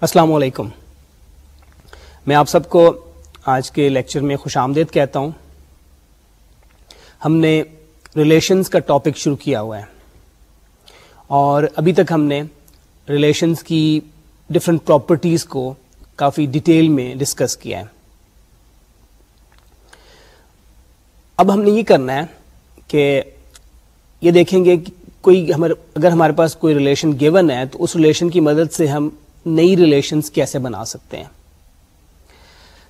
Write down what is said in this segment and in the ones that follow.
السلام علیکم۔ میں آپ سب کو آج کے لیکچر میں خوش آمدید کہتا ہوں۔ ہم نے ریلیشنز کا ٹاپک شروع کیا ہوا ہے۔ اور ابھی تک ہم نے ریلیشنز کی ڈفرینٹ پراپرٹیز کو کافی ڈیٹیل میں ڈسکس کیا ہے۔ اب ہم نے یہ کرنا ہے کہ یہ دیکھیں گے کہ کوئی ہمارے اگر ہمارے پاس کوئی ریلیشن گیون ہے تو اس ریلیشن کی مدد سے ہم نئی ریلیشنز کیسے بنا سکتے ہیں؟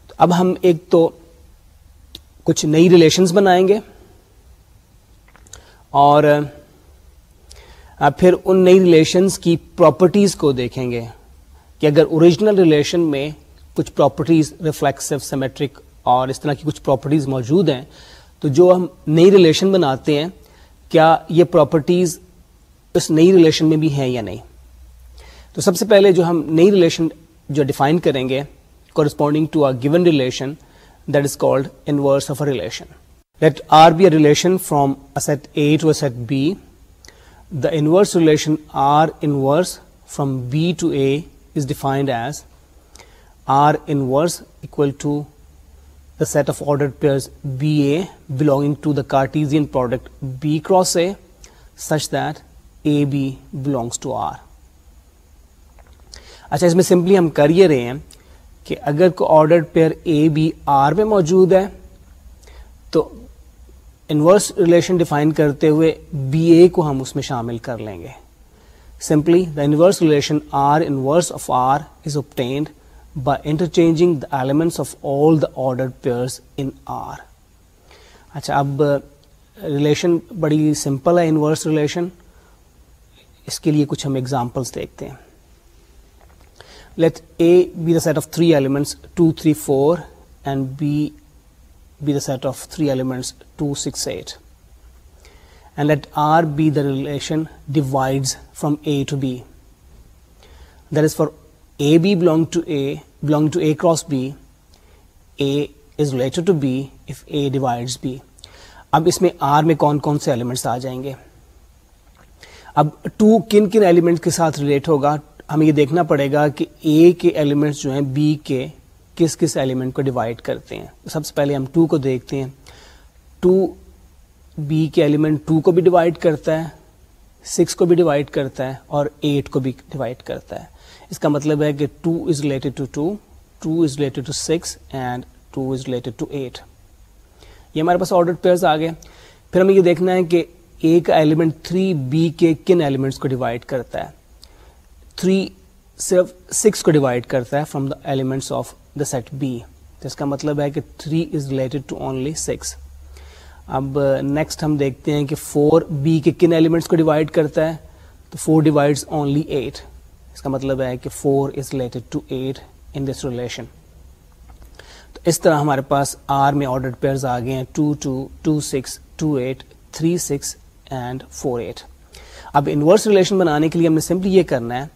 تو اب ہم ایک تو کچھ نئی ریلیشنز بنائیں گے اور پھر ان نئی ریلیشنز کی پراپرٹیز کو دیکھیں گے کہ اگر اوریجنل ریلیشن میں کچھ پراپرٹیز ریفلیکسو سیمیٹرک اور اس طرح کی کچھ پراپرٹیز موجود ہیں، تو جو ہم نئی ریلیشن بناتے ہیں، کیا یہ پراپرٹیز اس نئی ریلیشن میں بھی ہیں یا نہیں؟ تو سب سے پہلے جو ہم نئی ریلیشن جو ڈیفائن کریں گے corresponding to a given relation that is called inverse of a relation let R be a relation from set A to set B the inverse relation R inverse from B to A is defined as R inverse equal to the set of order pairs B A belonging to the Cartesian product B cross A such that A B belongs to R اچھا اس میں simply ہم کر یہ رہے ہیں کہ اگر کوئی order pair A B R میں موجود ہے، تو انورس ریلیشن ڈیفائن کرتے ہوئے بی اے کو ہم اس میں شامل کر لیں گے۔ Simply the inverse relation R inverse of R is obtained by interchanging the elements of all the order pairs in R اچھا اب ریلیشن بڑی سمپل ہے انورس ریلیشن اس کے لیے کچھ ہم ایگزامپلس دیکھتے ہیں۔ Let A be the set of three elements 2, 3, 4 and B be the set of three elements 2, 6, 8 and let R be the relation divides from A to B. That is for AB belong to A cross B, A is related to B if A divides B. اب اس میں R میں کون کون سے elements آ جائیں گے اب ٹو کن کن ایلیمنٹ کے ساتھ ریلیٹ ہوگا ہمیں یہ دیکھنا پڑے گا کہ اے کے ایلیمنٹس جو ہیں بی کے کس کس ایلیمنٹ کو ڈیوائڈ کرتے ہیں۔ سب سے پہلے ہم ٹو کو دیکھتے ہیں۔ ٹو بی کے ایلیمنٹ ٹو کو بھی ڈیوائڈ کرتا ہے سکس کو بھی ڈیوائڈ کرتا ہے اور ایٹ کو بھی ڈیوائڈ کرتا ہے۔ اس کا مطلب ہے کہ two is related to two two is related to six and two is related to eight یہ ہمارے پاس آرڈر پیئرز آ گئے۔ پھر ہمیں یہ دیکھنا ہے کہ اے کا ایلیمنٹ تھری بی کے کن ایلیمنٹس کو ڈیوائڈ کرتا ہے۔ تھری صرف سکس کو ڈیوائڈ کرتا ہے from the elements of the set B جس کا مطلب ہے کہ three is related to only six اب نیکسٹ ہم دیکھتے ہیں کہ فور بی کے کن ایلیمنٹس کو ڈیوائڈ کرتا ہے؟ تو فور ڈیوائڈ اونلی ایٹ اس کا مطلب ہے کہ four is related to eight in this relation تو اس طرح ہمارے پاس آر میں آرڈر پیئرز آ گئے ہیں two two two six two eight three six and four eight اب انورس ریلیشن بنانے کے لیے ہم نے سمپلی یہ کرنا ہے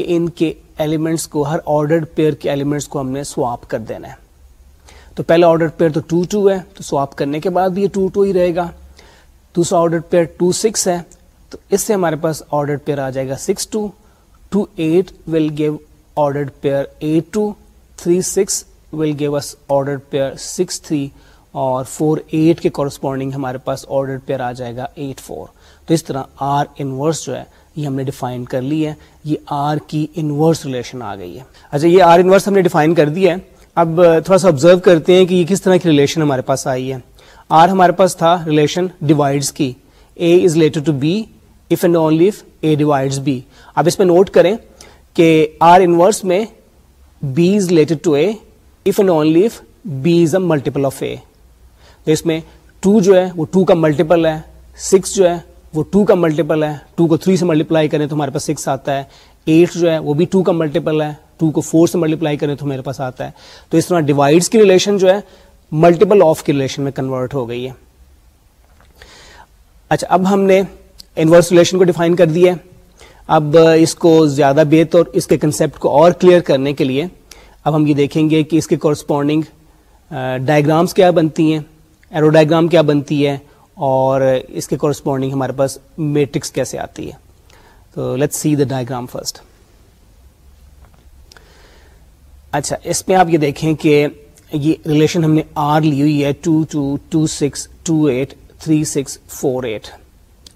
کہ ان کے ایلیمنٹس کو، ہر آرڈر پیئر کے ایلیمنٹس کو ہم نے سواپ کر دینا ہے۔ تو پہلا آرڈر پیئر تو ٹو ٹو ہے، تو سواپ کرنے کے بعد بھی یہ ٹو ٹو ہی رہے گا۔ دوسرا آرڈر پیئر ٹو سکس ہے، تو اس سے ہمارے پاس آرڈر پیئر آ جائے گا six two two eight will give order pair eight two three six will give us order pair six three اور فور ایٹ کے کورسپونڈنگ ہمارے پاس آرڈر پیئر آ جائے گا ایٹ فور تو اس طرح آر انورس جو ہے یہ ہم نے ڈیفائن کر لی ہے، یہ آر کی انورس ریلیشن آ گئی ہے۔ اچھا یہ آر انورس ہم نے ڈیفائن کر دیا ہے۔ اب تھوڑا سا آبزرو کرتے ہیں کہ یہ کس طرح کی ریلیشن ہمارے پاس آئی ہے۔ آر ہمارے پاس تھا ریلیشن ڈیوائڈس کی۔ A is related to B if and only if A divides B اب اس میں نوٹ کریں کہ آر انورس میں B is related to A if and only if B is a multiple of A تو اس میں ٹو جو ہے، وہ ٹو کا ملٹیپل ہے سکس جو ہے وہ ٹو کا ملٹیپل ہے، ٹو کو تھری سے ملٹیپلائی کریں تو ہمارے پاس سکس آتا ہے، ایٹ جو ہے وہ بھی ٹو کا ملٹیپل ہے، ٹو کو فور سے ملٹیپلائی کریں تو میرے پاس آتا ہے۔ تو اس طرح ڈیوائڈس کی ریلیشن جو ہے ملٹیپل آف کی ریلیشن میں کنورٹ ہو گئی ہے۔ اچھا اب ہم نے انورس ریلیشن کو ڈیفائن کر دیا ہے۔ اب اس کو زیادہ بہتر اس کے کنسپٹ کو اور کلیئر کرنے کے لیے اب ہم یہ دیکھیں گے کہ اس کے کورسپونڈنگ ڈائگرامس کیا بنتی ہیں ایرو ڈائگرام کیا بنتی ہے۔ اور اس کے کورسپونڈنگ ہمارے پاس میٹرکس کیسے آتی ہے؟ تو let see the diagram first اچھا اس میں آپ یہ دیکھیں کہ یہ ریلیشن ہم نے آر لی ہوئی ہے two two two six two eight three six four eight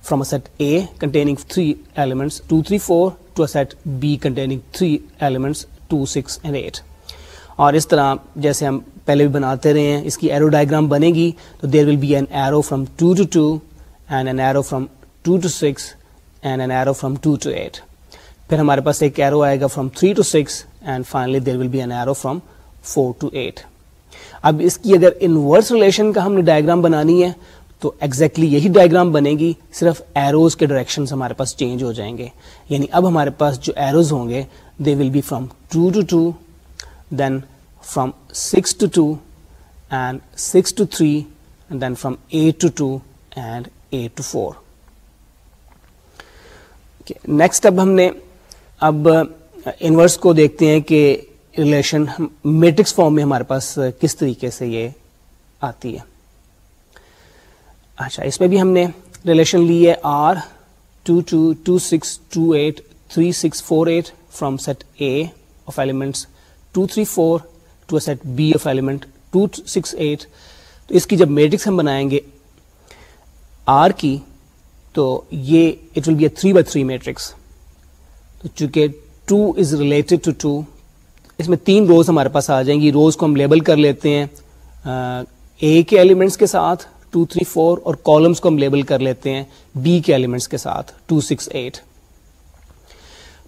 from a set A containing three elements two three four to a set B containing three elements two six and eight اور اس طرح جیسے ہم پہلے بھی بناتے رہے ہیں، اس کی ایرو ڈائگرام بنے گی، تو there will be an arrow from two to two and an arrow from two to six and an arrow from two to eight پھر ہمارے پاس ایک ایرو آئے گا from three to six and finally there will be an arrow from four to eight اب اس کی اگر inverse relation کا ہم نے ڈائگرام بنانی ہے، تو ایگزیکٹلی exactly یہی ڈائگرام بنے گی، صرف ایروز کے ڈائریکشن ہمارے پاس چینج ہو جائیں گے۔ یعنی اب ہمارے پاس جو ایروز ہوں گے they will be from two to two then from six to two and six to three then from eight to two and eight to four next اب ہم نے اب انورس کو دیکھتے ہیں کہ ریلیشن میٹرکس فارم میں ہمارے پاس کس طریقے سے یہ آتی ہے۔ اچھا اس میں بھی ہم نے ریلیشن لی ہے R two two two six two eight three six four eight from set A of elements two three four to set B of element two six eight تو اس کی جب میٹرکس ہم بنائیں گے آر کی، تو یہ it will be a three by three matrix چونکہ two is related to two اس میں تین روز ہمارے پاس آ جائیں گی روز کو ہم لیبل کر لیتے ہیں اے کے ایلیمنٹس کے ساتھ ٹو تھری فور اور کالمس کو ہم لیبل کر لیتے ہیں بی کے ایلیمنٹس کے ساتھ ٹو سکس ایٹ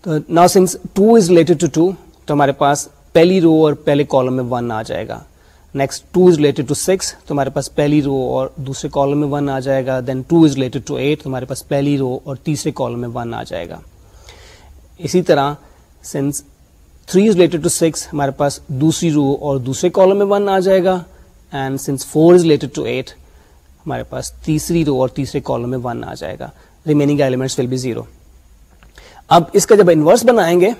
تو نا sense two is related to two تو ہمارے پاس پہلی رو اور پہلے کالم میں ون آ جائے گا۔ Next two is related to six تو ہمارے پاس پہلی رو اور دوسرے کالم میں ون آ جائے گا۔ Then two is related to eight تو ہمارے پاس پہلی رو اور تیسرے کالم میں ون آ جائے گا۔ اسی طرح since three is related to six ہمارے پاس دوسری رو اور دوسرے کالم میں ون آ جائے گا۔ And since four is related to eight ہمارے پاس تیسری رو اور تیسرے کالم میں ون آ جائے گا۔ Remaining elements will be zero اب اس کا جب انورس بنائیں گے،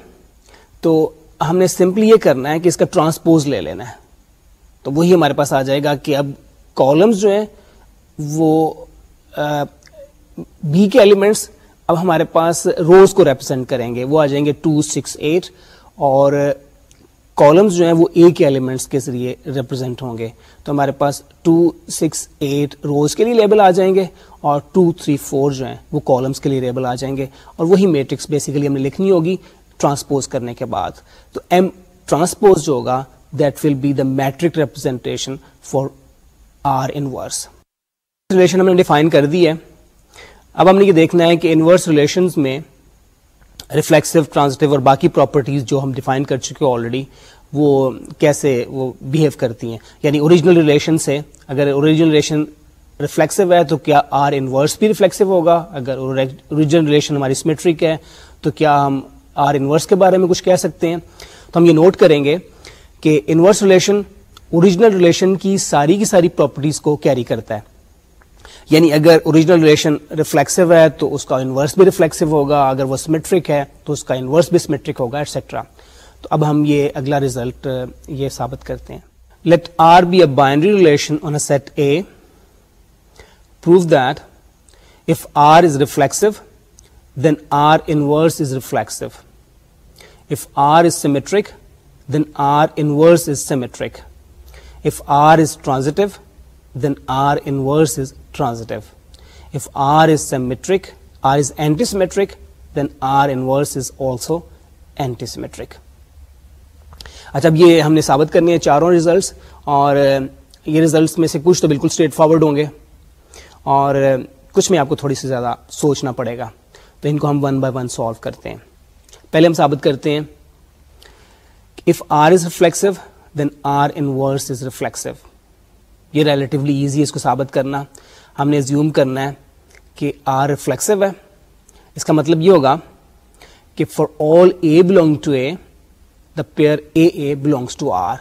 تو ہم نے سمپلی یہ کرنا ہے کہ اس کا ٹرانسپوز لے لینا ہے۔ تو وہی ہمارے پاس آ جائے گا کہ اب کالمس جو ہیں، وہ بی کے ایلیمنٹس اب ہمارے پاس روز کو ریپرزینٹ کریں گے۔ وہ آ جائیں گے ٹو سکس ایٹ اور کالمس جو ہیں، وہ اے کے ایلیمنٹس کے ذریعے ریپرزینٹ ہوں گے۔ تو ہمارے پاس ٹو سکس ایٹ روز کے لیے لیبل آ جائیں گے اور ٹو تھری فور جو ہیں، وہ کالمس کے لیے لیبل آ جائیں گے۔ اور وہی میٹرکس بیسیکلی ہم نے لکھنی ہوگی۔ ٹرانسپوز کرنے کے بعد۔ تو ایم ٹرانسپوز جو ہوگا that will be the matrix representation for R inverse relation ہم نے ڈیفائن کر دی ہے۔ اب ہم نے یہ دیکھنا ہے کہ انورس ریلیشنز میں ریفلیکسو ٹرانزٹیو اور باقی پراپرٹیز جو ہم ڈیفائن کر چکے آلریڈی وہ کیسے وہ بہیو کرتی ہیں۔ یعنی اوریجنل ریلیشن سے اگر اوریجنل ریلیشن ریفلیکسو ہے، تو کیا آر انورس بھی ریفلیکسو ہوگا؟ اگر اوریجنل ریلیشن ہماری سمیٹرک ہے، تو کیا ہم آر انورس کے بارے میں کچھ کہہ سکتے ہیں۔ تو ہم یہ نوٹ کریں گے کہ انورس ریلیشن اوریجنل ریلیشن کی ساری کی ساری پراپرٹیز کو کیری کرتا ہے۔ یعنی اگر اوریجنل ریلیشن ریفلیکسو ہے تو اس کا انورس بھی ریفلیکسو ہوگا، اگر وہ سمیٹرک ہے تو اس کا انورس بھی سمیٹرک ہوگا ایٹسٹرا تو اب ہم یہ اگلا ریزلٹ یہ ثابت کرتے ہیں۔ Let R be a binary relation on a set A prove that if R is reflexive then R inverse is reflexive if R is symmetric then R inverse is symmetric if R is transitive then R inverse is transitive if R is symmetric R is anti symmetric then R inverse is also anti symmetric اچھا اب یہ ہم نے ثابت کرنے ہیں چاروں results اور یہ ریزلٹس میں سے کچھ تو بالکل اسٹریٹ فارورڈ ہوں گے۔ اور کچھ میں آپ کو تھوڑی سی زیادہ سوچنا پڑے گا۔ تو ان کو ہم ون بائی ون سالو کرتے ہیں۔ پہلے ہم ثابت کرتے ہیں if R is reflexive then R inverse is reflexive یہ ریلیٹیولی ایزی ہے اس کو ثابت کرنا۔ ہم نے زیوم کرنا ہے کہ آر ریفلیکسو ہے۔ اس کا مطلب یہ ہوگا کہ for all A belong to A the pair A A belongs to R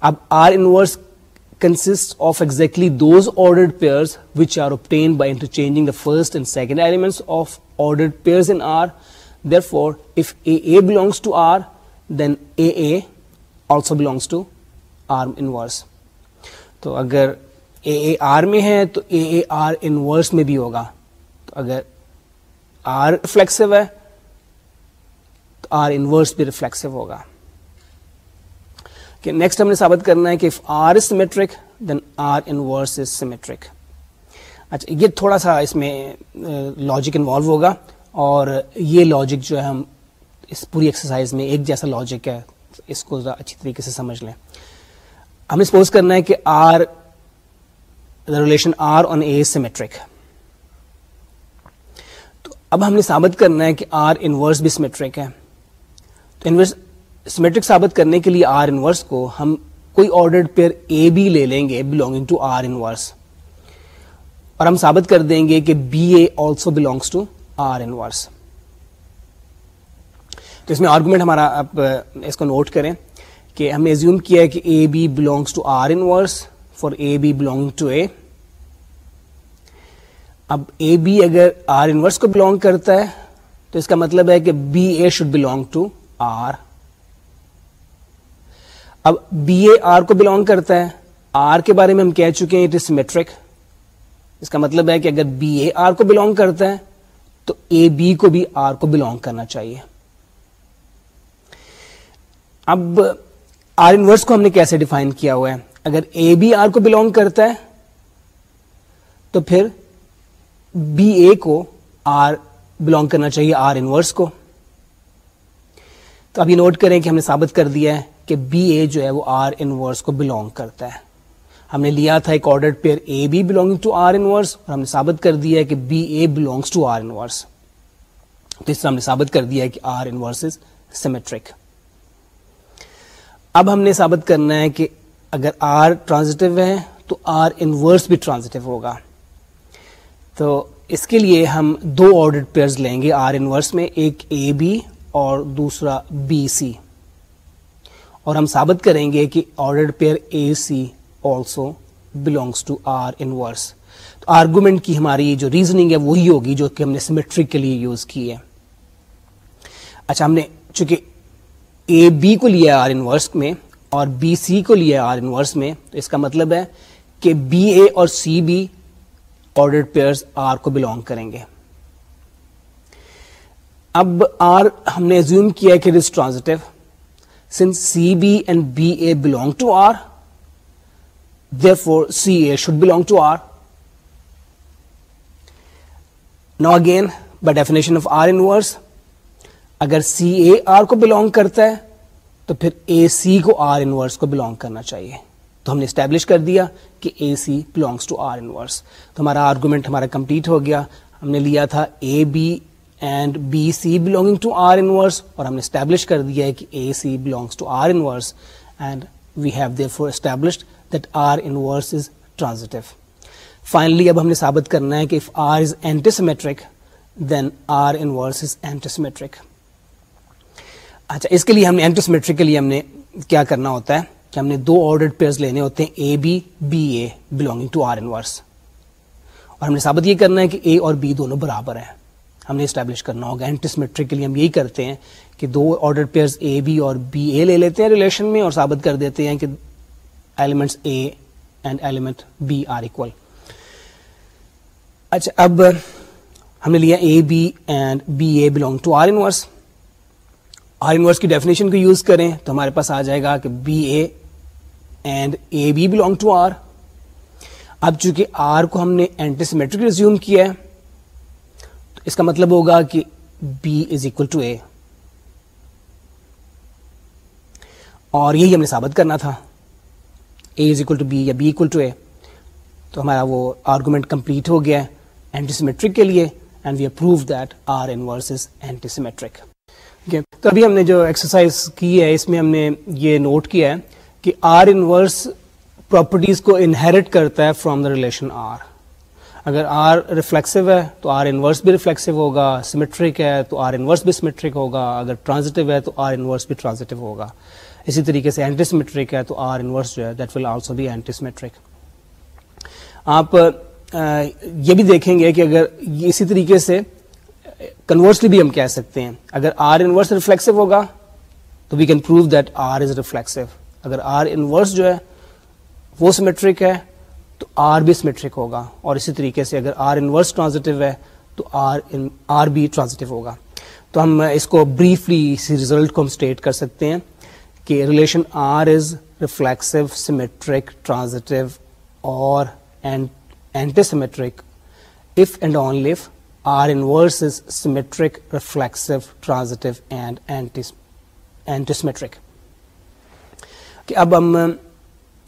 اب R inverse consists of exactly those ordered pair which are obtained by interchanging the first and second elements of ordered pairs in R therefore if A A belongs to R then A A also belongs to R inverse تو اگر a a R میں ہے، تو اے a R inverse میں بھی ہوگا. تو اگر آر فلیکسو ہے، تو آر انورس بھی ریفلیکسو ہوگا. کہ نیکسٹ ہم نے ثابت کرنا ہے کہ if R is symmetric then R inverse is symmetric اچھا یہ تھوڑا سا اس میں لاجک انوالو ہوگا. اور یہ لاجک جو ہے ہم اس پوری ایکسرسائز میں ایک جیسا لاجک ہے، اس کو اچھی طریقے سے سمجھ لیں۔ ہمیں سپوز کرنا ہے کہ R relation R on A symmetric تو اب ہم نے ثابت کرنا ہے کہ آر انورس بھی سیمیٹرک ہے۔ تو انورس سیمیٹرک ثابت کرنے کے لیے آر انورس کو ہم کوئی آرڈر پیئر اے بی لے لیں گے بلونگنگ ٹو آر انورس اور ہم ثابت کر دیں گے کہ B A also belongs to R inverse تو اس میں آرگومنٹ ہمارا آپ، اس کو نوٹ کریں کہ ہم نے ایزیوم کیا ہے کہ A B belongs to R inverse for A B belong to A اب اے بی اگر آر انورس کو بلونگ کرتا ہے، تو اس کا مطلب ہے کہ B A should belong to R اب بی اے آر کو بلونگ کرتا ہے آر کے بارے میں ہم کہہ چکے ہیں اٹ از میٹرک اس کا مطلب ہے کہ اگر بی اے آر کو بلونگ کرتا ہے تو اے بی کو بھی آر کو بلونگ کرنا چاہیے۔ اب آر انورس کو ہم نے کیسے ڈیفائن کیا ہوا ہے؟ اگر اے بی آر کو بلونگ کرتا ہے، تو پھر بی اے کو آر بلونگ کرنا چاہیے آر انورس کو۔ تو اب یہ نوٹ کریں کہ ہم نے ثابت کر دیا ہے کہ بی اے جو ہے وہ آر انورس کو بلونگ کرتا ہے۔ ہم نے لیا تھا ایک order pair A B belonging to R inverse اور ہم نے ثابت کر دیا ہے کہ B A belongs to R inverse تو اس طرح ہم نے ثابت کر دیا ہے کہ آر انورس از سیمیٹرک اب ہم نے ثابت کرنا ہے کہ اگر آر ٹرانزٹیو ہے تو آر انورس بھی ٹرانزٹیو ہوگا. تو اس کے لیے ہم دو آرڈر پیئرز لیں گے آر انورس میں، ایک اے بی اور دوسرا بی سی اور ہم ثابت کریں گے کہ order pair A C also belongs to R inverse تو آرگومنٹ کی ہماری جو ریزننگ ہے وہی ہوگی جو کہ ہم نے سیمیٹرک کے لیے یوز کی ہے۔ اچھا ہم نے چونکہ اے بی کو لیا آر انورس میں اور بی سی کو لیا آر انورس میں، تو اس کا مطلب ہے کہ بی اے اور C B order pairs R کو بلونگ کریں گے۔ اب آر ہم نے زیوم کیا کہ it transitive since C B and B A belong to R therefore C A should belong to R now again by definition of R inverse اگر سی اے R کو بلونگ کرتا ہے، تو پھر اے سی کو آر انورس کو بلونگ کرنا چاہیے۔ تو ہم نے اسٹیبلش کر دیا کہ A C belongs to R inverse تو ہمارا آرگومنٹ ہمارا کمپلیٹ ہو گیا۔ ہم نے لیا تھا A B and B C belonging to R inverse اور ہم نے اسٹیبلش کر دیا ہے کہ A C belongs to R inverse and we have therefore established that R inverse is transitive finally اب ہم نے ثابت کرنا ہے کہ if R is antisymmetric then R inverse is antisymmetric اچھا اس کے لیے ہم نے اینٹیسیمیٹرک کے لیے ہم نے کیا کرنا ہوتا ہے کہ ہم نے دو آرڈر پیئرز لینے ہوتے ہیں A B B A belonging to R inverse اور ہم نے ثابت یہ کرنا ہے کہ اے اور بی دونوں برابر ہیں۔ ہم نے اسٹیبلش کرنا ہوگا اینٹیسمیٹرک کے لیے ہم یہی کرتے ہیں کہ دو آرڈر پیئرز اے بی اور بی اے لے لیتے ہیں ریلیشن میں اور ثابت کر دیتے ہیں کہ elements A and element B are equal اچھا اب ہم نے لیا A B and B A belong to R inverse R inverse کی ڈیفینیشن کو یوز کریں تو ہمارے پاس آ جائے گا کہ B A and A B belong to R اب چونکہ آر کو ہم نے اینٹیسمیٹرک ریزیوم کیا ہے، تو اس کا مطلب ہوگا کہ B is equal to A اور یہی ہم نے ثابت کرنا تھا۔ A is equal to B یا بی اکول ٹو اے تو ہمارا وہ آرگومنٹ کمپلیٹ ہو گیا اینٹی کے لیے and we approve that R inverse is anti symmetric تو ابھی ہم نے جو ایکسرسائز کی ہے، اس میں ہم نے یہ نوٹ کیا ہے کہ آر انورس پراپرٹیز کو انہیریٹ کرتا ہے فرام دا ریلیشن آر اگر آر ریفلیکسو ہے تو آر انورس بھی ریفلیکسو ہوگا سیمیٹرک ہے تو آر انورس بھی سیمیٹرک ہوگا، اگر ٹرانزٹیو ہے تو آر انورس بھی ٹرانزٹیو ہوگا. اسی طریقے سے اینٹیسیمیٹرک ہے تو آر انورس جو ہے that will also be antisymmetric آپ یہ بھی دیکھیں گے کہ اگر اسی طریقے سے کنورسلی بھی ہم کہہ سکتے ہیں، اگر آر انورس ریفلیکسو ہوگا، تو we can prove that R is reflexive اگر آر انورس جو ہے، وہ سیمیٹرک ہے، تو آر بھی سیمیٹرک ہوگا، اور اسی طریقے سے اگر آر انورس ٹرانزٹیو ہے، تو آر آر بھی ٹرانزٹیو ہوگا. تو ہم اس کو بریفلی اسی ریزلٹ کو ہم اسٹیٹ کر سکتے ہیں. کہ relation R is reflexive symmetric transitive اور anti symmetric if and only if R inverse is symmetric reflexive transitive and anti symmetric کہ اب ہم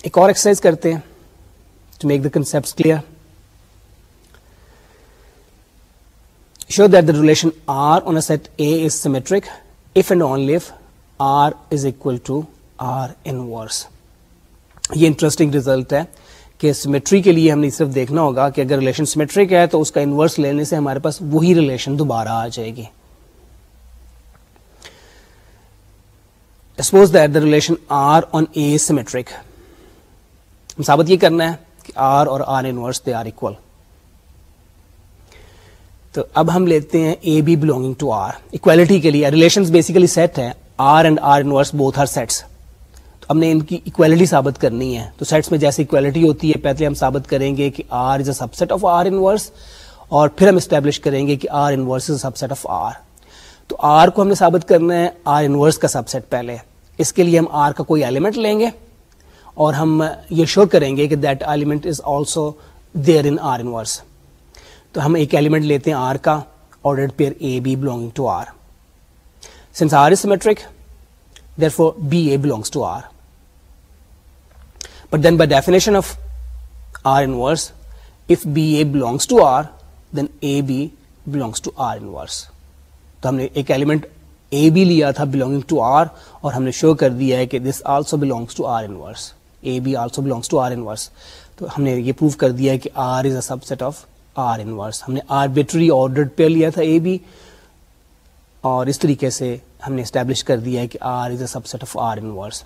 ایک اور ایکسرسائز کرتے ہیں to make the concept clear show the relation R on set A is symmetric if and only if R is equal to R inverse یہ interesting result ہے کہ سیمیٹری کے لیے ہم نے صرف دیکھنا ہوگا کہ اگر ریلیشن سیمیٹرک ہے تو اس کا انورس لینے سے ہمارے پاس وہی ریلیشن دوبارہ آ جائے گی۔ Suppose that the relation R on A symmetric ہم ثابت یہ کرنا ہے کہ آر اور R inverse they are equal تو اب ہم لیتے ہیں A B belonging to R equality کے لیے ریلیشن بیسیکلی سیٹ ہے. R and R inverse both are sets تو ہم نے ان کی اکوالٹی ثابت کرنی ہے۔ تو سیٹس میں جیسے اکوالٹی ہوتی ہے، پہلے ہم ثابت کریں گے کہ R is a subset of R inverse اور پھر ہم اسٹیبلش کریں گے کہ R inverse is subset of R تو آر کو ہم نے ثابت کرنا ہے آر انورس کا سب سیٹ پہلے۔ اس کے لیے ہم آر کا کوئی ایلیمنٹ لیں گے اور ہم یہ شو کریں گے کہ that element is also there in R inverse تو ہم ایک ایلیمنٹ لیتے ہیں آر کا order pair A B belonging to R since R is symmetric therefore B A belongs to R but then by definition of R inverse if B A belongs to R then A B belongs to R inverse تو ہم نے ایک element a be لیا تھا belonging to R اور ہم نے show کر دیا ہے کہ this also belongs to R inverse A B also belongs to R inverse تو ہم نے یہ پروو کر دیا ہے کہ R is a subset of R inverse ہم نے آربیٹری آرڈر پہ لیا تھا اے بی اور اس طریقے سے ہم نے اسٹیبلش کر دیا ہے کہ R is a subset of R inverse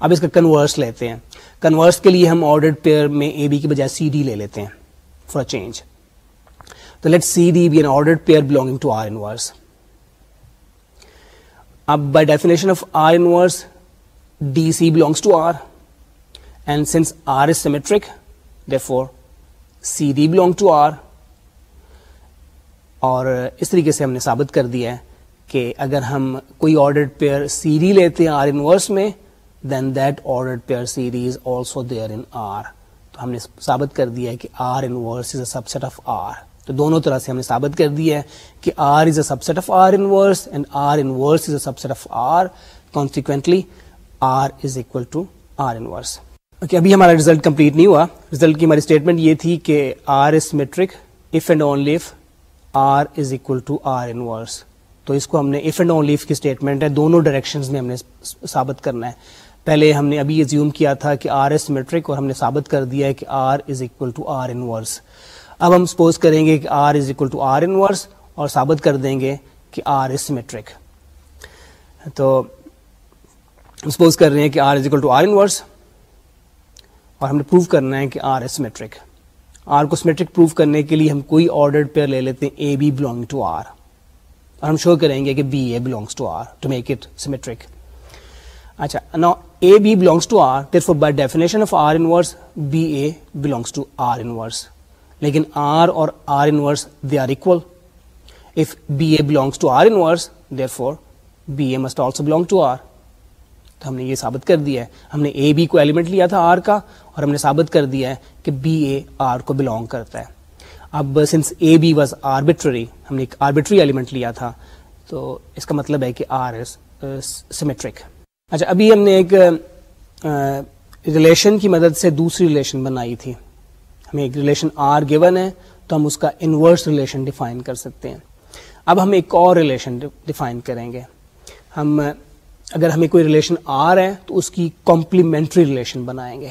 اب اس کا کنورس لیتے ہیں. کنورس کے لیے ہم آرڈر پیئر میں اے بی کی بجائے سی ڈی لے لیتے ہیں فور اے چینج تو let C D be an order pair belonging to R inverse اب by definition of R inverse D C belongs to R and since R is symmetric therefore C D belong to R اور اس طریقے سے ہم نے ثابت کر دیا ہے کہ اگر ہم کوئی آرڈر پیئر سی ڈی لیتے ہیں آر انورس میں then that order pair C D is also there in R تو ہم نے ثابت کر دیا ہے کہ R inverse is a subset of R تو دونوں طرح سے ہم نے ثابت کر دیا ہے کہ R is a subset of R inverse and R inverse is a subset of R consequently R is equal to R inverse okay ابھی ہمارا ریزلٹ کمپلیٹ نہیں ہوا. ریزلٹ کی ہماری اسٹیٹمنٹ یہ تھی کہ R is symmetric if and only if R is equal to R inverse تو اس کو ہم نے اف اینڈ اون لیف کی اسٹیٹمنٹ ہے، دونوں ڈائریکشن میں ہم نے ثابت کرنا ہے۔ پہلے ہم نے ابھی زیوم کیا تھا کہ آر از میٹرک اور ہم نے ثابت کر دیا ہے کہ R is equal to R inverse اب ہم سپوز کریں گے کہ R is equal to R inverse اور ثابت کر دیں گے کہ آر از میٹرک تو سپوز کر رہے ہیں کہ R is equal to R inverse اور ہم نے پروو کرنا ہے کہ آر اس میٹرک آر کو سمیٹرک پروو کرنے کے لیے ہم کوئی آرڈر پیئر لے لیتے ہیں A B belong to R اور ہم شو کریں گے کہ B A belongs to R to make it symmetric اچھا نا A B belongs to R therefore by definition of R inverse B A belongs to R inverse لیکن R اور R inverse they are equal if B A belongs to R inverse therefore B A must also belong to R تو ہم نے یہ ثابت کر دیا ہے۔ ہم نے اے بی کو ایلیمنٹ لیا تھا آر کا اور ہم نے ثابت کر دیا ہے کہ بی اے آر کو بلونگ کرتا ہے۔ اب since A B was arbitrary ہم نے ایک آربیٹری ایلیمنٹ لیا تھا، تو اس کا مطلب ہے کہ آر از سیمیٹرک اچھا ابھی ہم نے ایک uh, ریلیشن کی مدد سے دوسری ریلیشن بنائی تھی۔ ہمیں ایک ریلیشن آر گیون ہے، تو ہم اس کا انورس ریلیشن ڈیفائن کر سکتے ہیں۔ اب ہم ایک اور ریلیشن ڈیفائن کریں گے۔ ہم، اگر ہمیں کوئی ریلیشن آ رہا ہے، تو اس کی کمپلیمنٹری ریلیشن بنائیں گے۔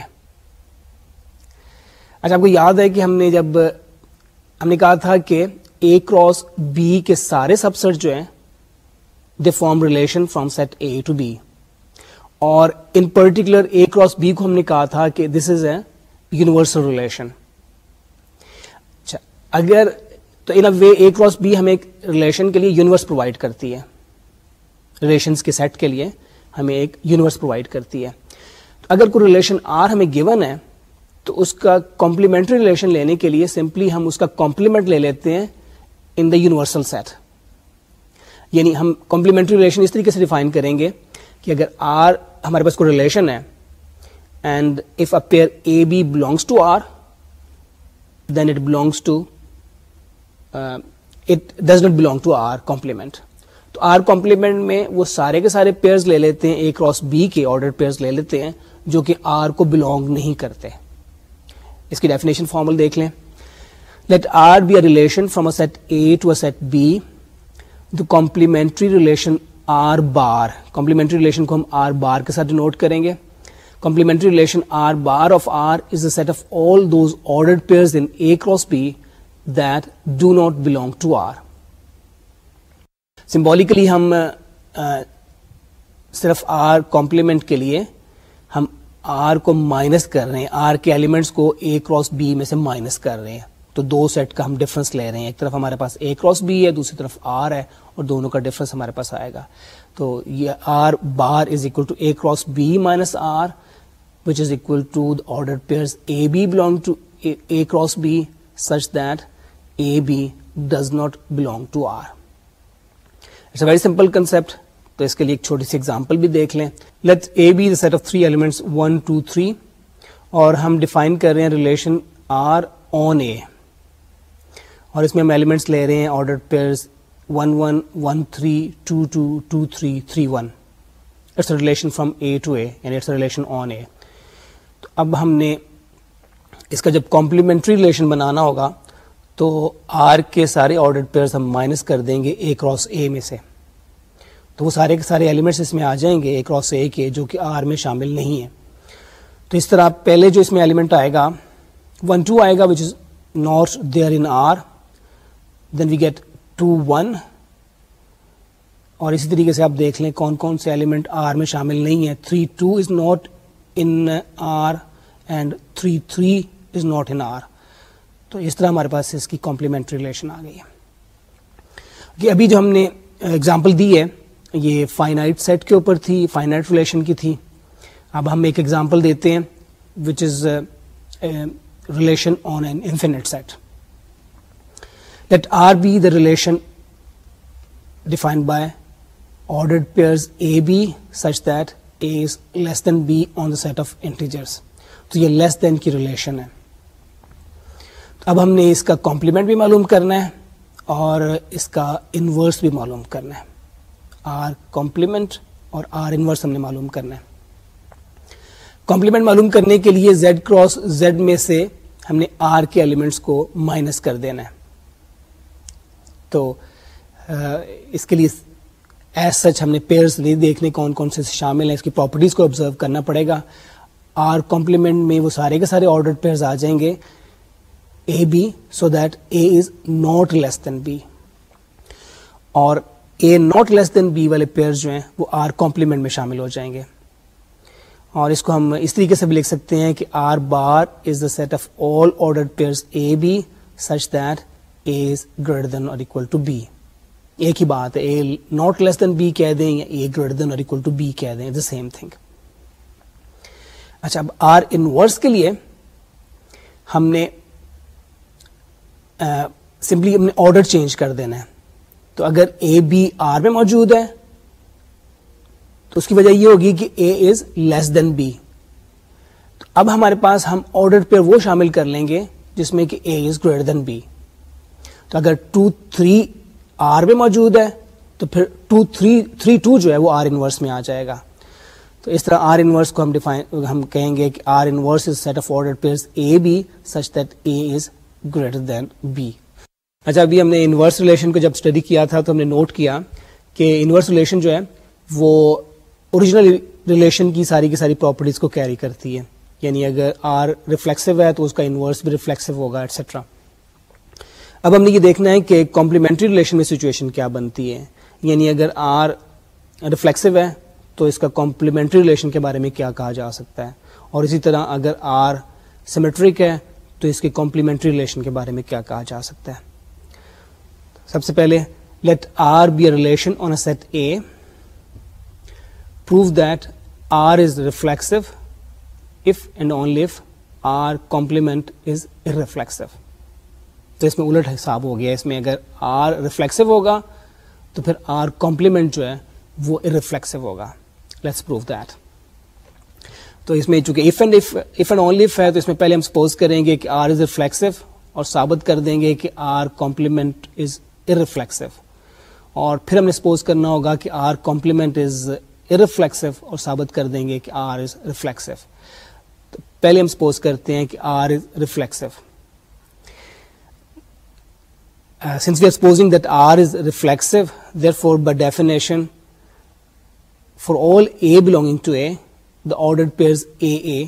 اچھا آپ کو یاد ہے کہ ہم نے جب ہم نے کہا تھا کہ اے کراس بی کے سارے سب سیٹ جو ہیں they form relation from set A to B اور in particular A cross B کو ہم نے کہا تھا کہ this is a universal relation اچھا اگر تو ان وے اے کراس بی ہمیں ایک ریلیشن کے لیے یونیورس پرووائڈ کرتی ہے. ریلیشنس کے سیٹ کے لیے ہمیں ایک یونیورس پرووائڈ کرتی ہے. اگر کوئی ریلیشن آر ہمیں گیون ہے تو اس کا کمپلیمنٹری ریلیشن لینے کے لیے سمپلی ہم اس کا کمپلیمنٹ لے لیتے ہیں ان دا یونیورسل سیٹ یعنی ہم کمپلیمنٹری ریلیشن اس طریقے سے ڈیفائن کریں گے کہ اگر آر ہمارے پاس کوئی ریلیشن ہے and if a pair A B belongs to R then it belongs to it does not belong to R complement تو آر کمپلیمنٹ میں وہ سارے کے سارے پیئرز لے لیتے ہیں اے کراس بی کے آرڈر پیئرز لے لیتے ہیں، جو کہ آر کو بلونگ نہیں کرتے. اس کی ڈیفینیشن فارمل دیکھ لیں۔ Let R be a relation from a set A to a set B the complementary relation R bar complementary relation کو ہم آر بار کے ساتھ نوٹ کریں گے۔ Complementary relation R bar of R is a set of all those order pairs in A cross B that do not belong to R symbolically ہم صرف R complement کے لیے آر کو minus کر رہے ہیں. آر کے ایلیمنٹس کو اے کراس بی میں سے مائنس کر رہے ہیں. تو دو سیٹ کا ہم ڈفرنس لے رہے ہیں. ایک طرف ہمارے پاس اے کراس بی ہے، دوسری طرف آر ہے، اور دونوں کا ڈفرنس ہمارے پاس آئے گا. تو یہ R bar is equal to A cross B minus R which is equal to the order pairs A B belong to A cross B such that A B does not belong to R it's a very simple concept تو اس کے لیے ایک چھوٹی سی example بھی دیکھ لیں۔ Let A be set of three elements one two three اور ہم ڈیفائن کر رہے ہیں ریلیشن آر آن اے اور اس میں ہم ایلیمنٹس لے رہے ہیں order pairs one one one three two two two three three one it's relation from A to A یعنی اٹس ریلیشن آن اے تو اب ہم نے اس کا جب کمپلیمنٹری ریلیشن بنانا ہوگا، تو آر کے سارے آرڈر پیئرز ہم مائنس کر دیں گے اے کراس اے میں سے۔ تو وہ سارے کے سارے ایلیمنٹس اس میں آ جائیں گے اے کراس اے کے جو کہ آر میں شامل نہیں ہے۔ تو اس طرح پہلے جو اس میں ایلیمنٹ آئے گا ون ٹو آئے گا which is not there in R then we get two one اور اسی طریقے سے آپ دیکھ لیں کون کون سے ایلیمنٹ آر میں شامل نہیں ہے three two is not in R and three three is not in R تو اس طرح ہمارے پاس اس کی کمپلیمنٹری ریلیشن آ گئی ہے۔ کہ ابھی جو ہم نے اگزامپل دی ہے یہ فائنائٹ سیٹ کے اوپر تھی فائنائٹ ریلیشن کی تھی۔ اب ہم ایک ایگزامپل دیتے ہیں which is relation on an infinite set let R be the relation defined by ordered pairs A B such that A is less than B on the set of integers تو یہ less دین کی relation ہے۔ اب ہم نے اس کا complement بھی معلوم کرنا ہے اور اس کا انورس بھی معلوم کرنا ہے۔ آر کمپلیمنٹ اور آر انورس ہم نے معلوم کرنا ہے۔ کمپلیمنٹ معلوم کرنے کے لیے زیڈ کراس زیڈ میں سے ہم نے آر کے ایلیمنٹس کو مائنس کر دینا ہے۔ تو اس کے لیے ایز سچ ہم نے پیئرس نہیں دیکھنے کون کون سے شامل ہیں۔ اس کی پراپرٹیز کو آبزرو کرنا پڑے گا۔ آر کمپلیمنٹ میں وہ سارے کے سارے آرڈر پیئرز آ جائیں گے۔ A B so that A is not less than B اور A not less than B والے پیئر جو ہیں، وہ آر کمپلیمنٹ میں شامل ہو جائیں گے۔ اور اس کو ہم اس طریقے سے بھی لکھ سکتے ہیں کہ R bar is the set of all order pair A B such that A is greater than or equal to be ایک ہی بات ہے اے ناٹ لیس دین بی کہہ دیں یا اے گریٹر دین اور اکول ٹو بی کہہ دیں دا سیم تھنگ اچھا اب آر انورس کے لیے ہم نے سمپلی اپنے آرڈر چینج کر دینا ہے۔ تو اگر اے بی آر میں موجود ہے، تو اس کی وجہ یہ ہوگی کہ a is less than b تو اب ہمارے پاس ہم آرڈر پہ وہ شامل کر لیں گے جس میں کہ a is greater than b تو اگر ٹو تھری آر میں موجود ہے، تو پھر ٹو تھری تھری ٹو جو ہے وہ آر انورس میں آ جائے گا۔ تو اس طرح آر انورس کو ہم ڈیفائن ہم کہیں گے کہ R inverse is set of order pairs A B such that A is greater than B اچھا ابھی ہم نے انورس ریلیشن کو جب اسٹڈی کیا تھا تو ہم نے نوٹ کیا کہ انورس ریلیشن جو ہے، وہ اوریجنل ریلیشن کی ساری کی ساری پراپرٹیز کو کیری کرتی ہے۔ یعنی اگر آر ریفلیکسو ہے تو اس کا انورس بھی ریفلیکسو ہوگا ایٹسٹرا اب ہم نے یہ دیکھنا ہے کہ کمپلیمنٹری ریلیشن میں سچویشن کیا بنتی ہے۔ یعنی اگر آر ریفلیکسو ہے تو اس کا کمپلیمنٹری ریلیشن کے بارے میں کیا کہا جا سکتا ہے۔ اور اسی طرح اگر آر سیمیٹرک ہے تو اس کے کمپلیمنٹری ریلیشن کے بارے میں کیا کہا جا سکتا ہے۔ سب سے پہلے let R be a relation on a set A prove that R is reflexive if and only if R complement is irreflexive تو اس میں الٹ حساب ہو گیا اس میں اگر آر ریفلیکسو ہوگا تو پھر آر کمپلیمنٹ جو ہے وہ ارفلیکسو ہوگا۔ لیٹس پروو دیٹ تو اس میں چونکہ if and if and only ہے تو اس میں پہلے ہم سپوز کریں گے کہ آر از ریفلیکسو اور ثابت کر دیں گے کہ آر کمپلیمنٹ از ارفلیکسو اور پھر ہم نے سپوز کرنا ہوگا کہ آر کمپلیمنٹ از ارفلیکسو اور ثابت کر دیں گے کہ آر از ریفلیکسو تو پہلے ہم سپوز کرتے ہیں کہ R is reflexive since we are supposing that R is reflexive therefore by definition for all A belonging to A the order pairs A A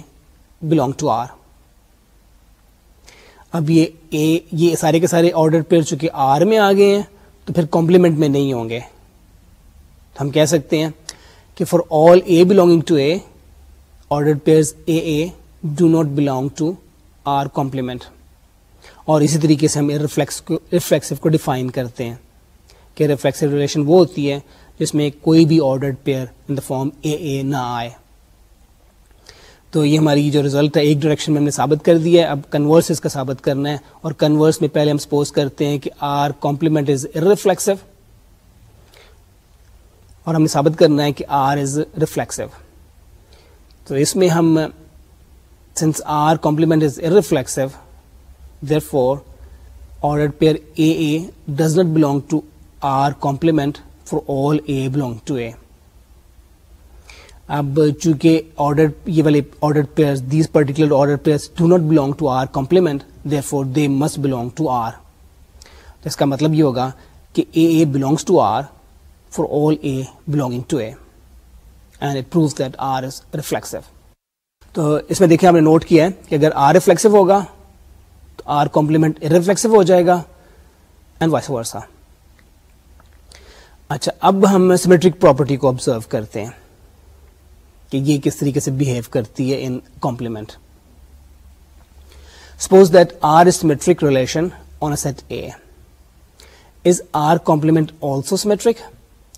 belong to R اب یہ a, یہ سارے کے سارے آرڈر پیئر چونکہ R میں آ گئے ہیں، تو پھر کمپلیمنٹ میں نہیں ہوں گے۔ ہم کہہ سکتے ہیں کہ for all A belonging to A order pairs A A do not belong to R complement اور اسی طریقے سے ہم ریفلیکسو کو ڈیفائن کرتے ہیں کہ ریفلیکسو ریلیشن وہ ہوتی ہے جس میں کوئی بھی order pair in the form A A نہ آئے۔ تو یہ ہماری جو ریزلٹ ہے، ایک ڈائریکشن میں ہم نے ثابت کر دیا ہے۔ اب کنورس اس کا ثابت کرنا ہے اور کنورس میں پہلے ہم سپوز کرتے ہیں کہ آر کمپلیمنٹ از ریفلیکسو اور ہمیں ثابت کرنا ہے کہ آر از ریفلیکسو تو اس میں ہم since R complement is reflexive therefore order pair A A does not belong to R complement for all A belong to A اب چونکہ آرڈر یہ والے order pair these particular order pair do not belong to R complement therefore they must belong to R تو اس کا مطلب یہ ہوگا کہ A A belongs to R for all A belonging to A and it that R is reflexive تو اس میں دیکھیں ہم نے نوٹ کیا ہے کہ اگر آر ریفلیکسو ہوگا تو آر کمپلیمنٹ ریفلیکسو ہو جائے گا اینڈ وائس ورسا اچھا اب ہم سیمیٹرک پراپرٹی کو آبزرو کرتے ہیں۔ کہ یہ کس طریقے سے بہیو کرتی ہے in complement suppose that R symmetric relation on a set A is R complement also symmetric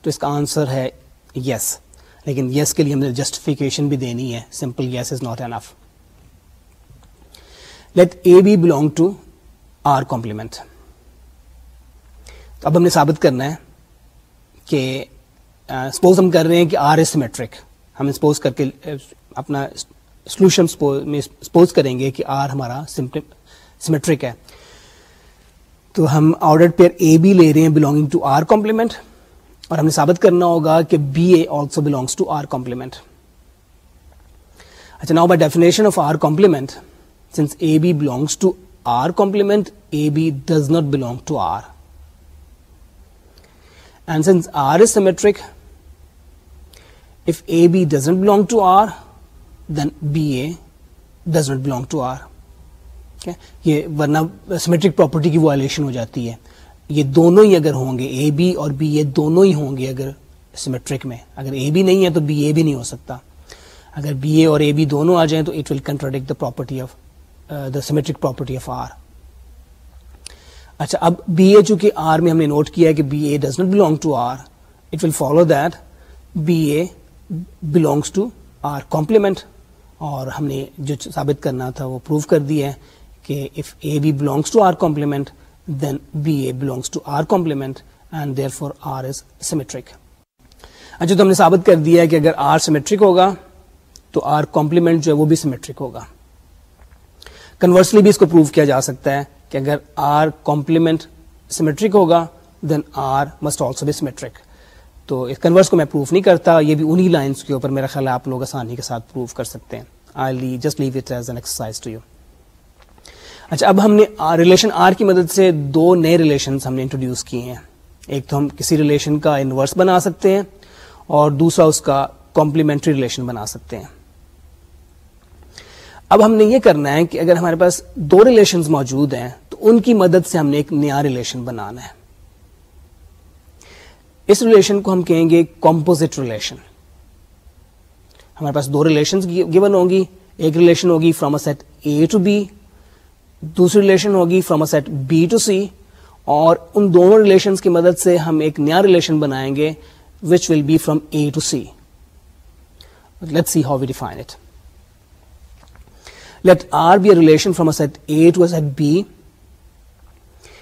تو اس کا آنسر ہے یس لیکن یس کے لیے ہم نے جسٹیفیکیشن بھی دینی ہے. Simple yes is not enough let A B belong to R complement اب ہم نے ثابت کرنا ہے کہ uh, سپوز ہم کر رہے ہیں کہ آر از سیمیٹرک ہم سپوز کر کے، اپنا سولوشن میں سپوز کریں گے کہ آر ہمارا سیمیٹرک ہے۔ تو ہم آرڈر پیئر اے بی لے رہے ہیں بلونگنگ ٹو آر کمپلیمنٹ اور ہم نے ثابت کرنا ہوگا کہ B A also belongs to R complement اچھا now by definition of R complement since A B belongs to R complement A B does not belong to R and since R is symmetric If AB doesn't belong to R, then BA does not belong to R. یہ ورنہ symmetric property کی violation ہو جاتی ہے یہ دونوں ہی اگر ہوں گے اے بی اور بی اے دونوں ہی ہوں گے اگر سیمیٹرک میں اگر اے بی نہیں ہے تو بی اے بھی نہیں ہو سکتا اگر بی اے اور اے بی دونوں آ جائیں تو it will contradict the property of the symmetric property of R اچھا اب بی اے چونکہ آر میں ہم نے نوٹ کیا ہے کہ B A does not belong to R it will follow that B A belongs to R complement اور ہم نے جو ثابت کرنا تھا وہ پروو کر دیا ہے کہ if A B belongs to R complement then B A belongs to R complement and therefore R is symmetric اچھا تو ہم نے ثابت کر دیا ہے کہ اگر آر سیمیٹرک ہوگا، تو آر کمپلیمنٹ جو ہے وہ بھی سیمیٹرک ہوگا۔ کنورسلی بھی اس کو پروو کیا جا سکتا ہے کہ اگر آر کمپلیمنٹ سیمیٹرک ہوگا دین آر مسٹ آلسو بھی سیمیٹرک تو اس کنورس کو میں پروف نہیں کرتا، یہ بھی انہی لائنس کے اوپر میرا خیال ہے آپ لوگ آسانی کے ساتھ پروف کر سکتے ہیں۔ I just leave it as an exercise to you اچھا اب ہم نے ریلیشن آر کی مدد سے دو نئے ریلیشن ہم نے انٹروڈیوس کیے ہیں۔ ایک تو ہم کسی ریلیشن کا انورس بنا سکتے ہیں اور دوسرا اس کا کمپلیمنٹری ریلیشن بنا سکتے ہیں۔ اب ہم نے یہ کرنا ہے کہ اگر ہمارے پاس دو ریلیشن موجود ہیں، تو ان کی مدد سے ہم نے ایک نیا ریلیشن بنانا ہے۔ اس ریلیشن کو ہم کہیں گے کمپوزٹ ریلیشن ہمارے پاس دو ریلیشن گیون ہوگی ایک ریلیشن ہوگی from a set A to B دوسری ریلیشن ہوگی from a set B to C اور ان دونوں ریلیشن کی مدد سے ہم ایک نیا ریلیشن بنائیں گے which will be from A to C let's see how we define it let R be a relation from a set A to a set B